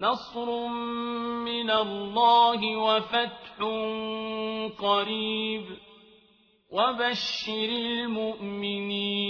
نصر من الله وفتح قريب. وبشر المؤمنين.